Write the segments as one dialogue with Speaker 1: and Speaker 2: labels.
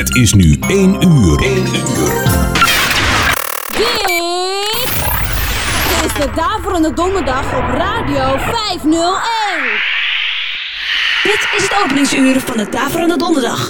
Speaker 1: Het is nu 1 uur. 1 uur.
Speaker 2: Dit is de Daverende Donderdag op Radio 501.
Speaker 3: Dit is het openingsuur van de Daverende Donderdag.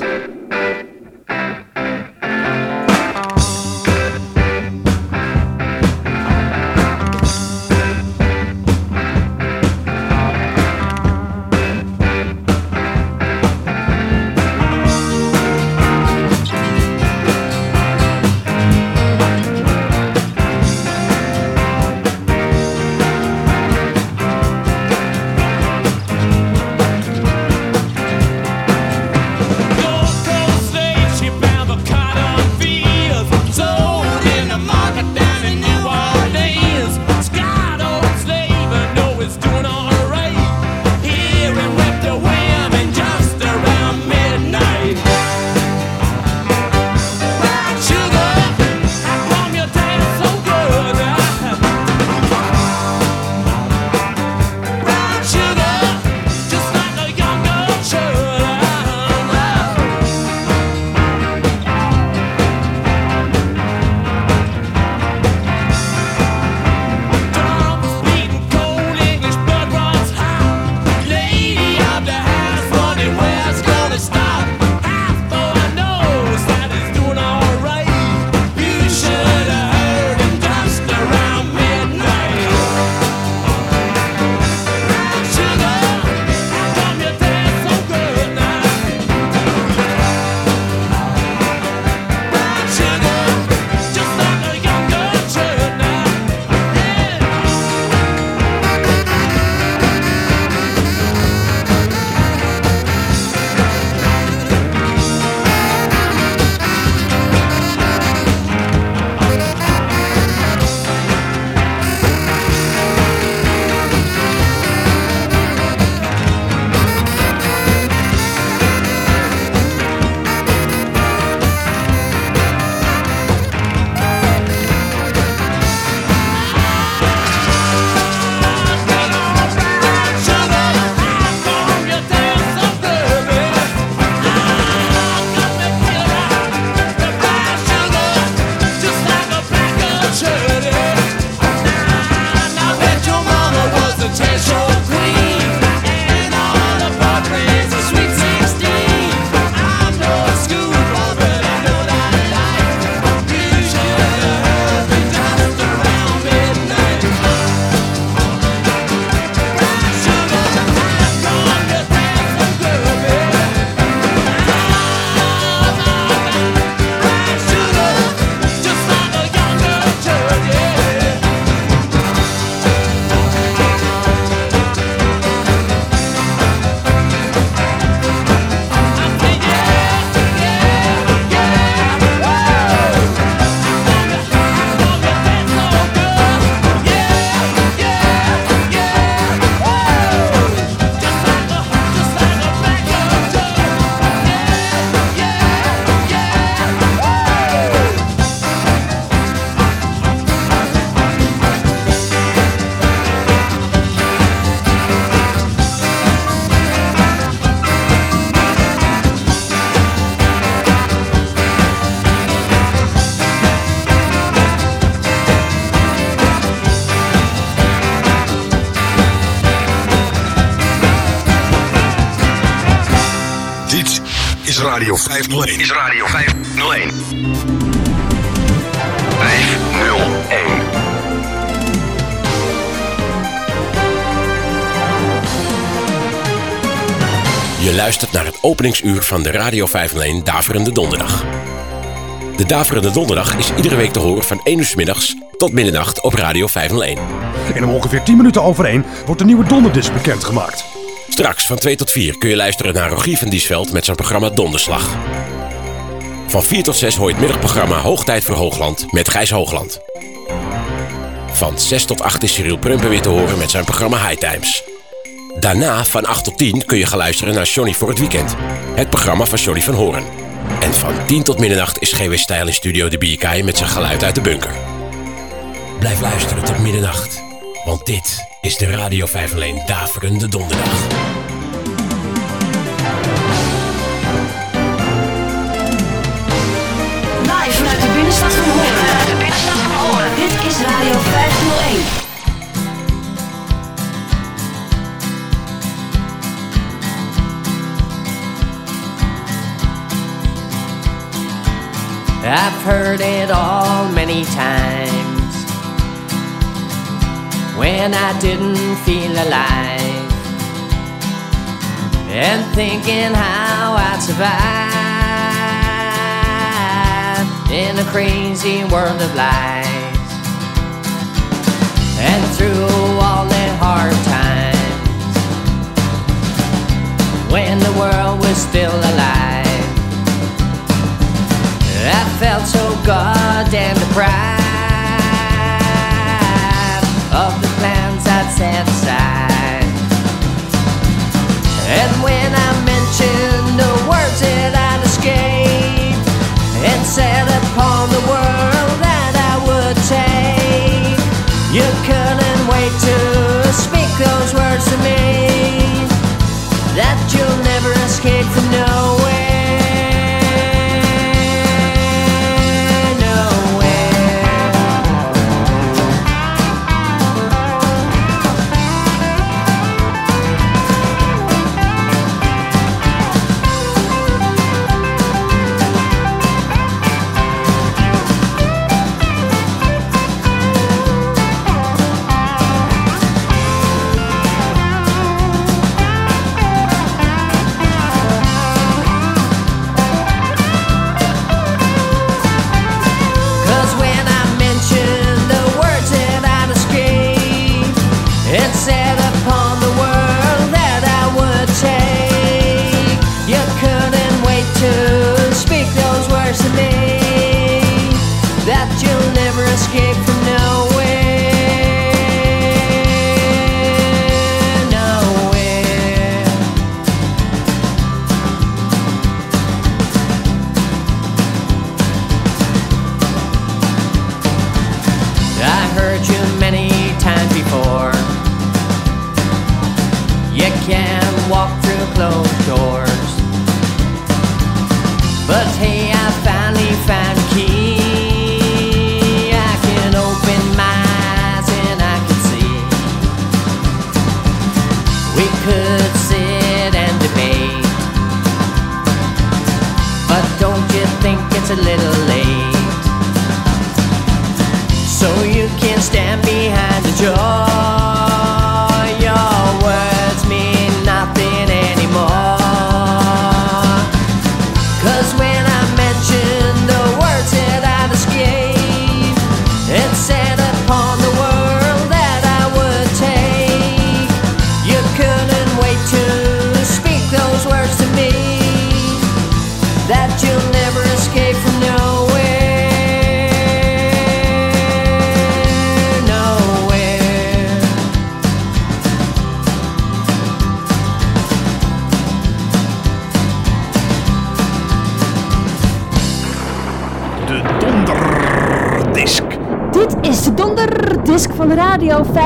Speaker 1: Radio 501. Is Radio 501. 501.
Speaker 4: Je luistert naar het openingsuur van de Radio 501 Daverende Donderdag. De Daverende Donderdag is iedere week te horen van 1 uur s middags tot middernacht op Radio 501.
Speaker 5: En om ongeveer 10 minuten over 1 wordt de nieuwe donderdisc bekendgemaakt.
Speaker 4: Straks van 2 tot 4 kun je luisteren naar Rogier van Diesveld met zijn programma Donderslag. Van 4 tot 6 hoor je het middagprogramma Hoogtijd voor Hoogland met Gijs Hoogland. Van 6 tot 8 is Cyril Prumper weer te horen met zijn programma High Times. Daarna van 8 tot 10 kun je gaan luisteren naar Johnny voor het weekend. Het programma van Johnny van Horen. En van 10 tot middernacht is GW Stijl in Studio de BK met zijn geluid uit de bunker. Blijf luisteren tot middernacht. Want dit is de Radio 5 alleen Daverende Donderdag. De. De binnenstad van Dit is Radio 501.
Speaker 6: I've heard it all many times when I didn't feel alive. And thinking how I'd survive in a crazy world of lies. And through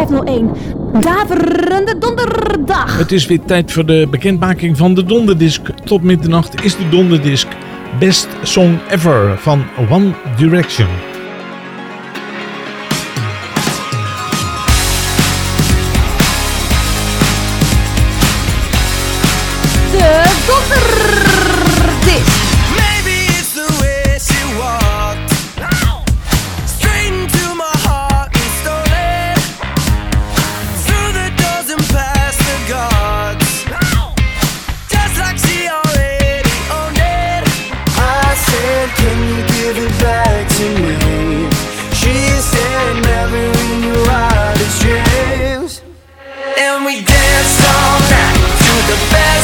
Speaker 2: 501. Daverende donderdag.
Speaker 7: Het is weer tijd voor de bekendmaking van de donderdisc. Tot middernacht is de donderdisc Best Song Ever van One Direction.
Speaker 8: we danced all night to
Speaker 9: the best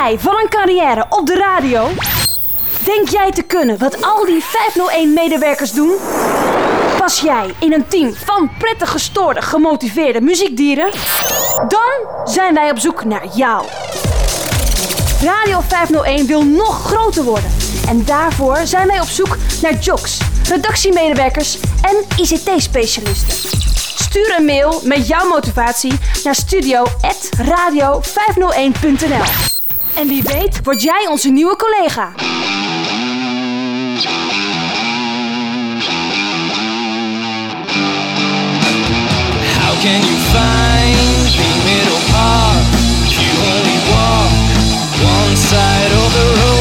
Speaker 2: Jij van een carrière op de radio? Denk jij te kunnen wat al die 501-medewerkers doen? Pas jij in een team van prettig gestoorde, gemotiveerde muziekdieren? Dan zijn wij op zoek naar jou. Radio 501 wil nog groter worden. En daarvoor zijn wij op zoek naar jocks, redactiemedewerkers en ICT-specialisten. Stuur een mail met jouw motivatie naar studio.radio501.nl. En wie weet word jij onze nieuwe collega.
Speaker 8: How can you find the middle path you only walk one side of the road?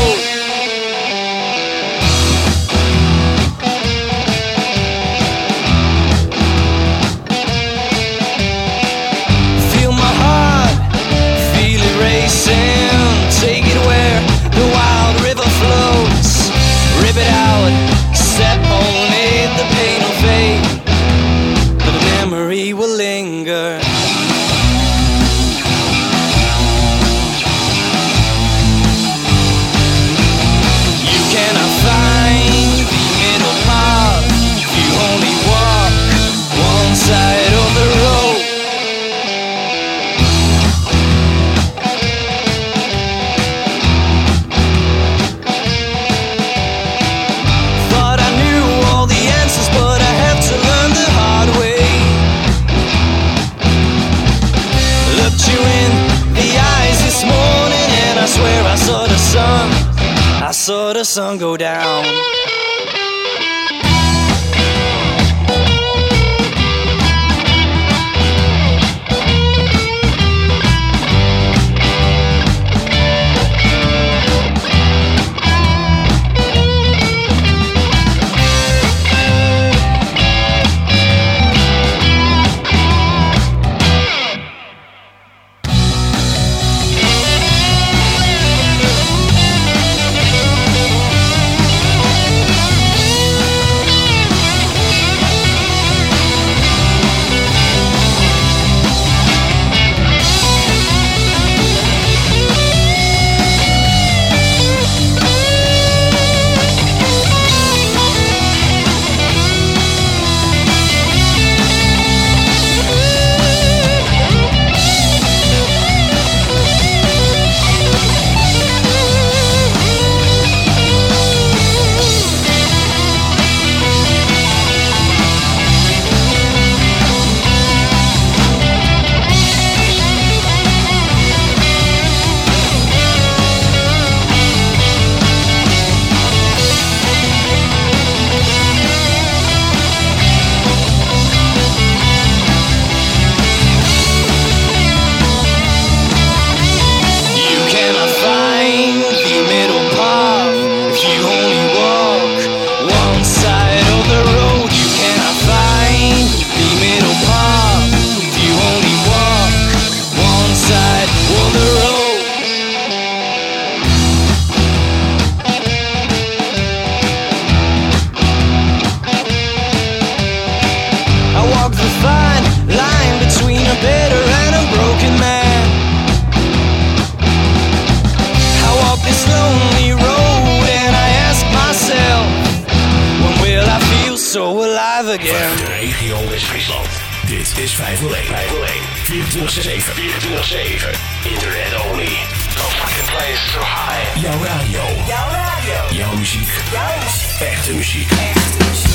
Speaker 8: The sun go down.
Speaker 4: Is 501. 501. 24-7. 24-7. Internet only. No fucking place so high. Jouw radio. Jouw radio. Jouw muziek. Jouw muziek. Echte muziek. Echte muziek.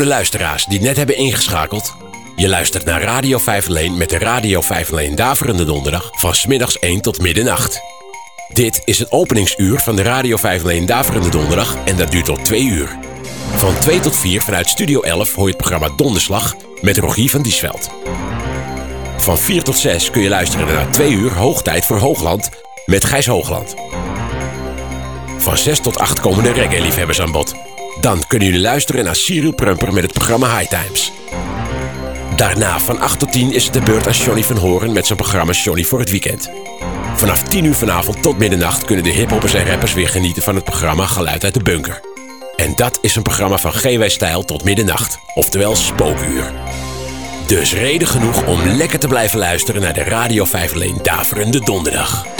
Speaker 7: De luisteraars die net hebben ingeschakeld. Je luistert naar Radio 501 met de Radio 501 Daverende Donderdag van smiddags 1 tot middernacht. Dit is het openingsuur van de Radio 501 Daverende Donderdag en dat duurt tot 2 uur. Van 2 tot 4 vanuit Studio 11 hoor je het programma Donderslag met Rogier van Diesveld. Van 4 tot 6 kun je luisteren naar 2 uur Hoogtijd voor Hoogland met Gijs Hoogland. Van 6 tot 8 komen de reggae-liefhebbers aan bod. Dan kunnen jullie luisteren naar Cyril Prumper met het programma High Times. Daarna van 8 tot 10 is het de beurt aan Johnny van Horen met zijn programma Johnny voor het weekend. Vanaf 10 uur vanavond tot middernacht kunnen de hiphoppers en rappers weer genieten van het programma Geluid uit de Bunker. En dat is een programma van GW Stijl tot middernacht, oftewel spookuur. Dus reden genoeg om lekker te blijven luisteren naar de Radio 5 Leen Daverende Donderdag.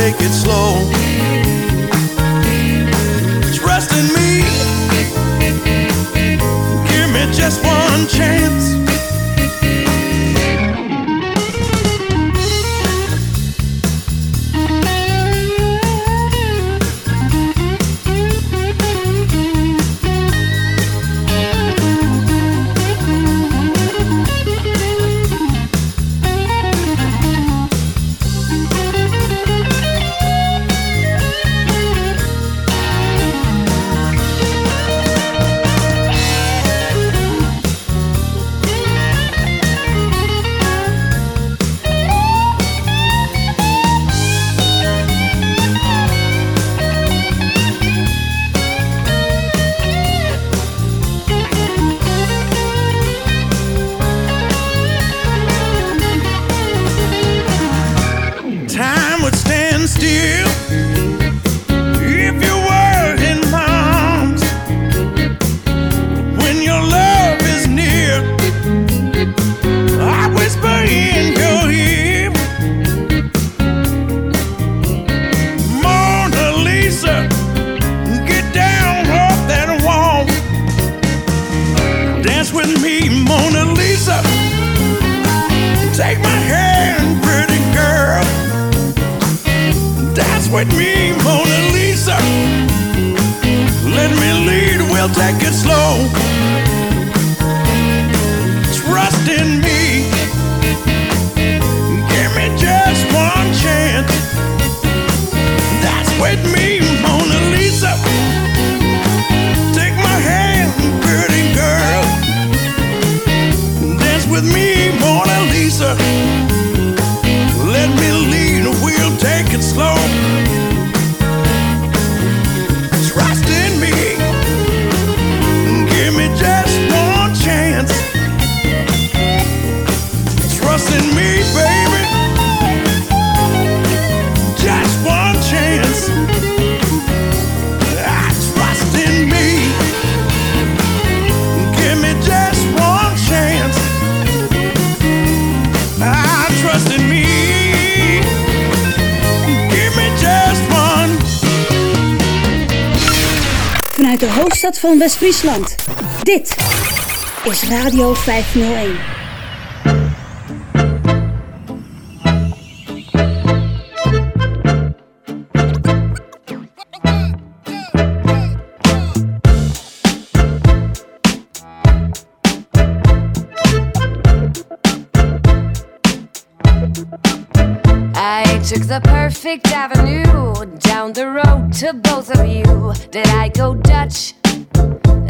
Speaker 10: take it slow.
Speaker 2: answer van West-Friesland. Dit is Radio 501.
Speaker 9: I took the perfect avenue down the road to both of you. Did I go Dutch?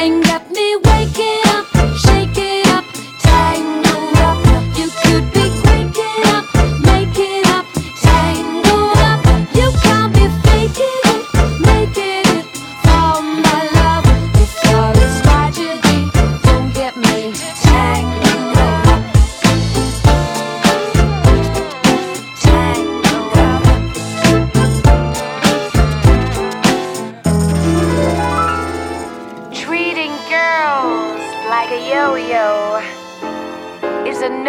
Speaker 9: and get me waking up, shaking up, tangled up. You could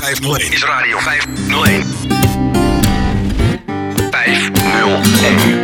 Speaker 1: 501. Is Radio 501. 501.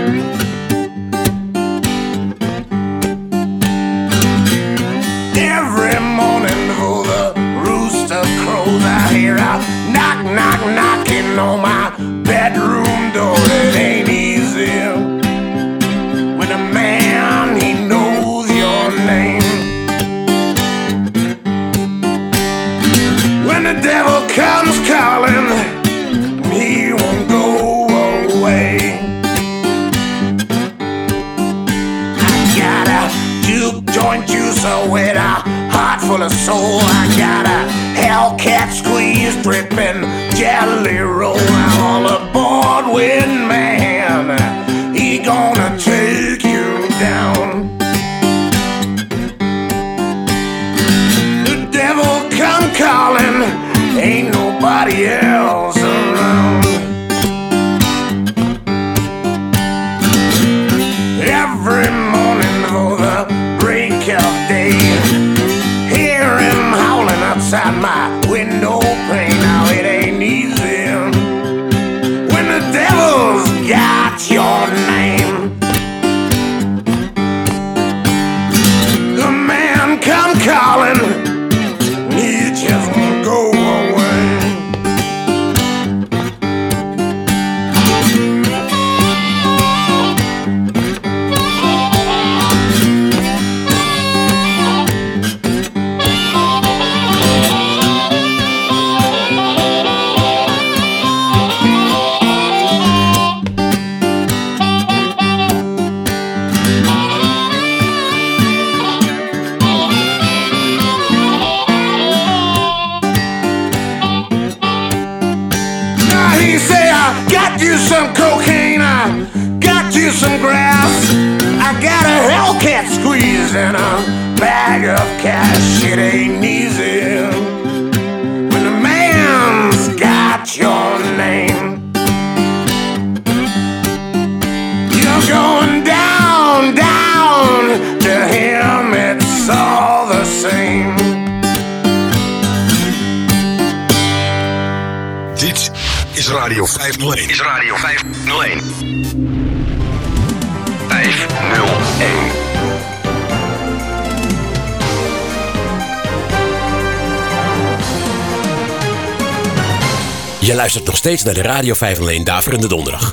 Speaker 4: Je luistert nog steeds naar de Radio 501 Daverende Donderdag.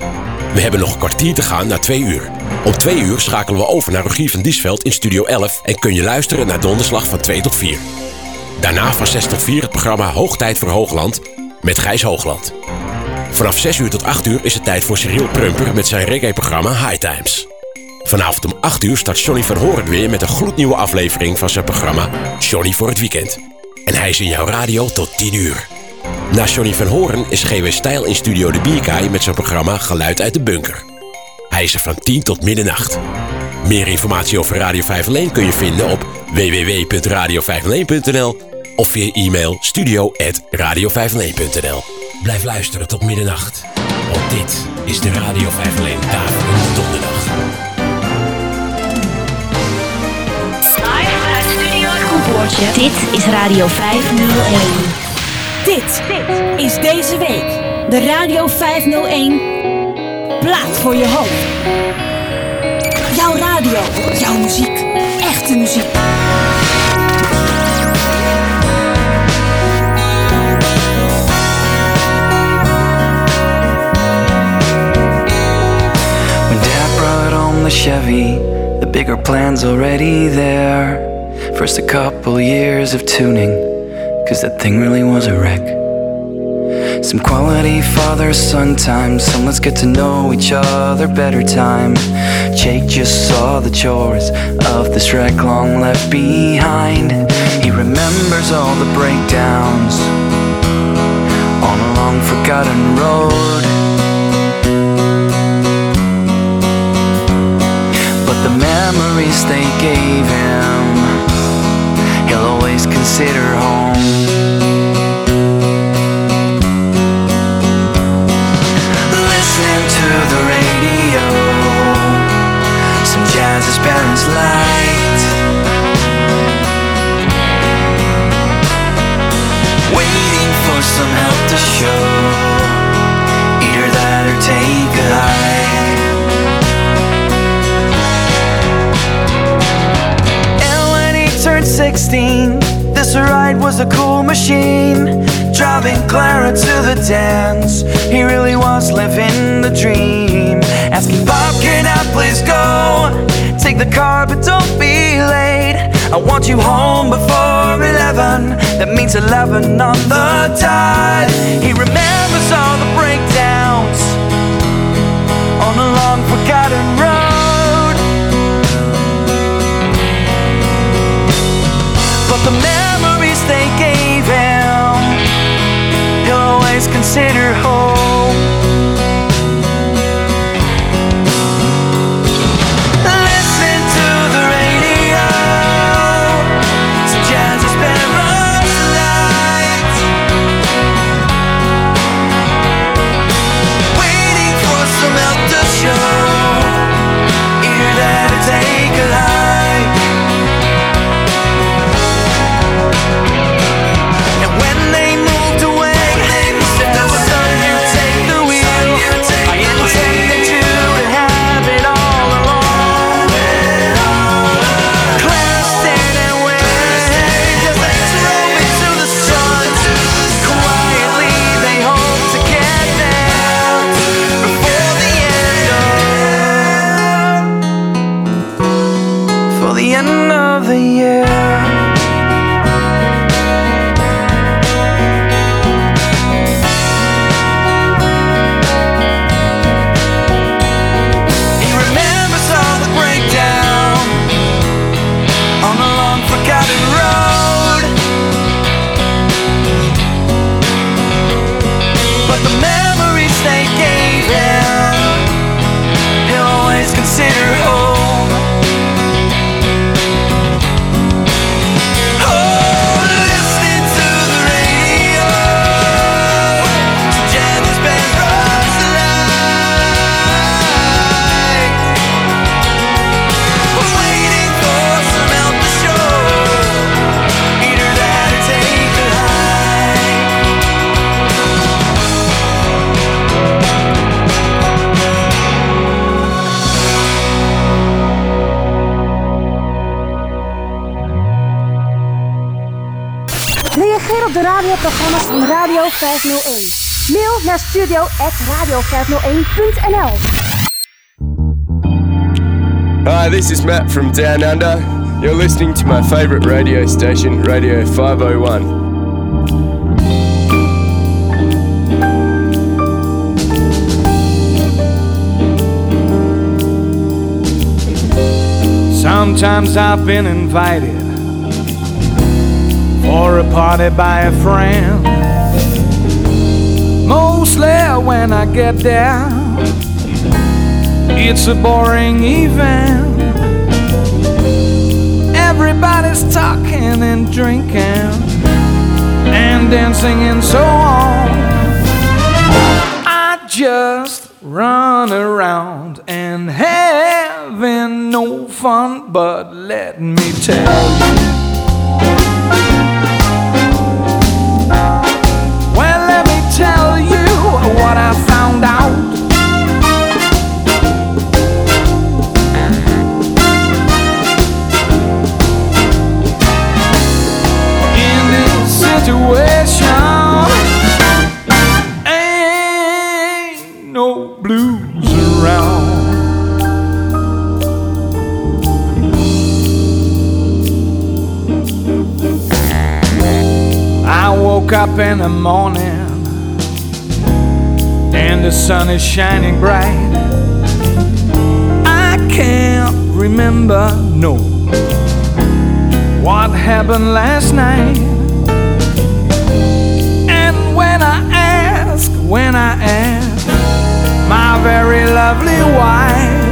Speaker 4: We hebben nog een kwartier te gaan naar twee uur. Om twee uur schakelen we over naar Rogier van Diesveld in Studio 11 en kun je luisteren naar Donderslag van 2 tot 4. Daarna van 6 tot 4 het programma Hoogtijd voor Hoogland met Gijs Hoogland. Vanaf 6 uur tot 8 uur is het tijd voor Cyril Prumper met zijn reggae-programma High Times. Vanavond om 8 uur start Johnny van Horen weer met een gloednieuwe aflevering van zijn programma Johnny voor het weekend. En hij is in jouw radio tot 10 uur. Na Johnny van Horen is GW Stijl in Studio de Bierkaai met zijn programma Geluid uit de Bunker. Hij is er van 10 tot middernacht. Meer informatie over Radio 501 kun je vinden op www.radio501.nl of via e-mail studio.radio501.nl. Blijf luisteren tot middernacht. Want dit is de Radio 501 Daverende Donderdag.
Speaker 11: Live vanuit Studio Het. Dit is Radio 501.
Speaker 12: Dit is deze week de Radio 501 Plaat voor je hoofd. Jouw radio, jouw muziek, echte muziek.
Speaker 8: When Dad brought home the Chevy, the bigger plan's already there. First, a couple years of tuning, cause that thing really was a wreck. Some quality father son time, some let's get to know each other better time. Jake just saw the chores of this wreck long left behind. He remembers all the breakdowns on a long forgotten road. But the memories they gave him, he'll always consider home. Parents liked. Waiting for some help to show, either that or take a hike. And when he turned 16, this ride was a cool machine. Driving Clara to the dance, he really was living the dream. Asking Bob, can I please go? Take the car, but don't be late. I want you home before 11. That means 11 on the dot. He remembers all the breakdowns on a long forgotten road. But the memories they gave him, he'll always consider home.
Speaker 12: 501. Mail naar studio.radio501.nl
Speaker 13: Hi, this is Matt from Down Under. You're listening to my favourite radio station, Radio 501.
Speaker 14: Sometimes I've been invited for a party by a friend. Mostly when I get there, it's a boring event. Everybody's talking and drinking and dancing and so on. I just run around and having no fun, but let me tell you. Situation, ain't no blues around. I woke up in the morning and the sun is shining bright. I can't remember, no, what happened last night. When I ask my very lovely wife,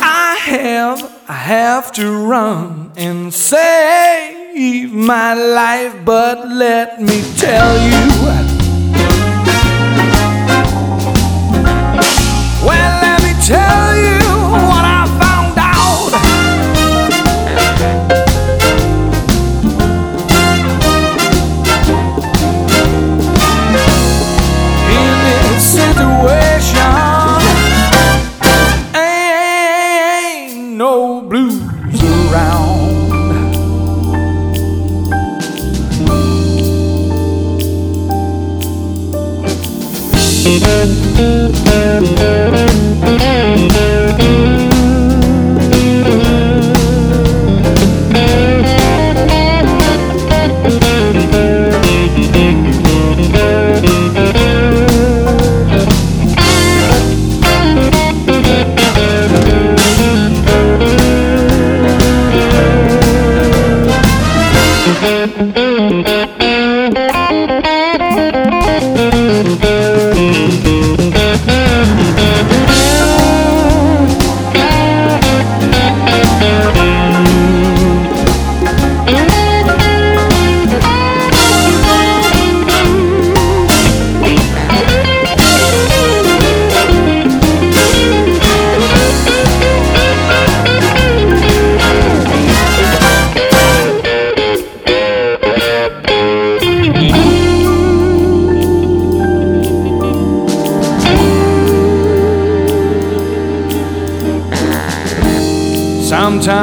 Speaker 14: I have, I have to run and save my life, but let me tell you. Well, let me tell you blues around.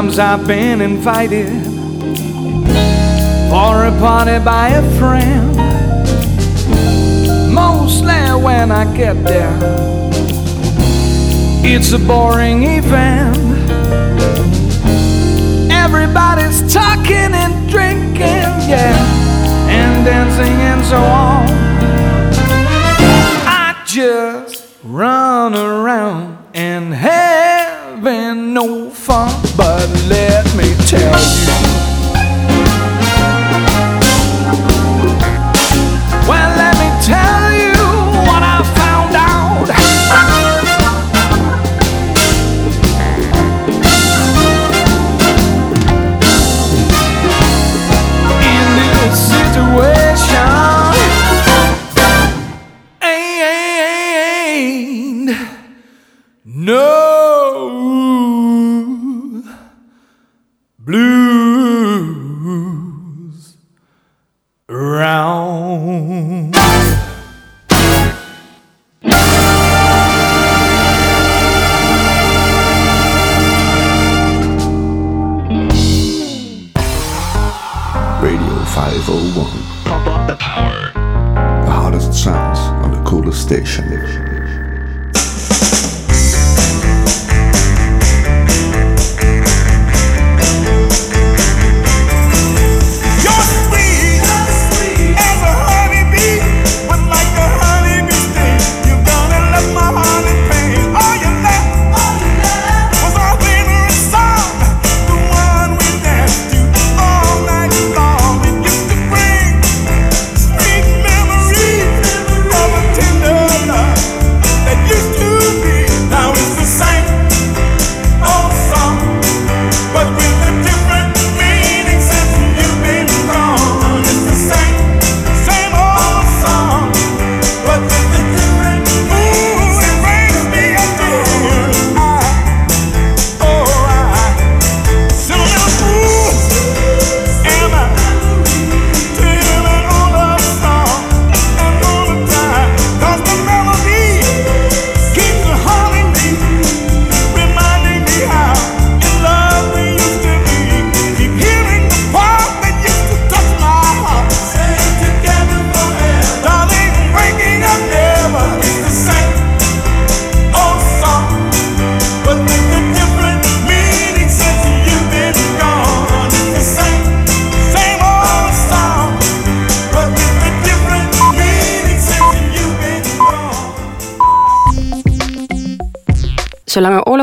Speaker 14: Sometimes I've been invited for a party by a friend. Mostly when I get there, it's a boring event. Everybody's talking and drinking, yeah, and dancing and so on. I just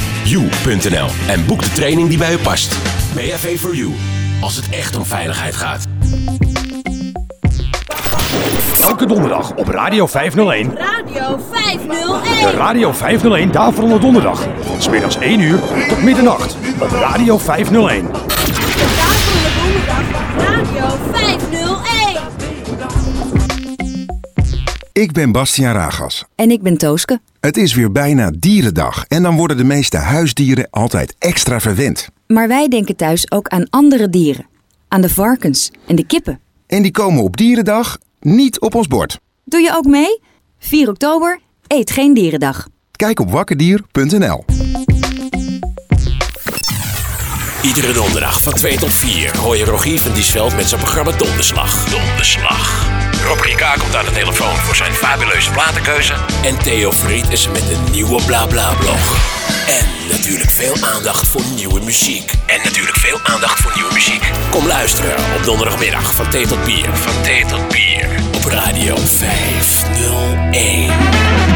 Speaker 4: www.bav-4-u.nl en boek de training die bij u past. BHV for You, als het echt om veiligheid gaat.
Speaker 5: Elke donderdag op Radio 501.
Speaker 2: Radio 501.
Speaker 5: De Radio 501 Daverende Donderdag. Van smiddags 1 uur tot middernacht op Radio 501.
Speaker 2: Daverende Donderdag op Radio 501.
Speaker 15: Ik ben Bastiaan Ragas.
Speaker 16: En ik ben Tooske.
Speaker 15: Het is weer bijna dierendag en dan worden de meeste huisdieren altijd extra verwend.
Speaker 16: Maar wij denken thuis ook aan andere dieren. Aan de varkens en de kippen.
Speaker 15: En die komen op dierendag niet op ons bord.
Speaker 16: Doe je ook mee? 4 oktober, eet geen dierendag.
Speaker 15: Kijk op wakkerdier.nl.
Speaker 4: Iedere donderdag van 2 tot 4 hoor je Rogier van Diesveld met zijn programma Donderslag. Donderslag. Rob Rika komt aan de telefoon voor zijn fabuleuze platenkeuze. En Theo Fried is met een nieuwe BlaBla-blog. En natuurlijk veel aandacht voor nieuwe muziek. En natuurlijk veel aandacht voor nieuwe muziek. Kom luisteren op donderdagmiddag van thee tot bier. Van thee tot bier. Op Radio 501.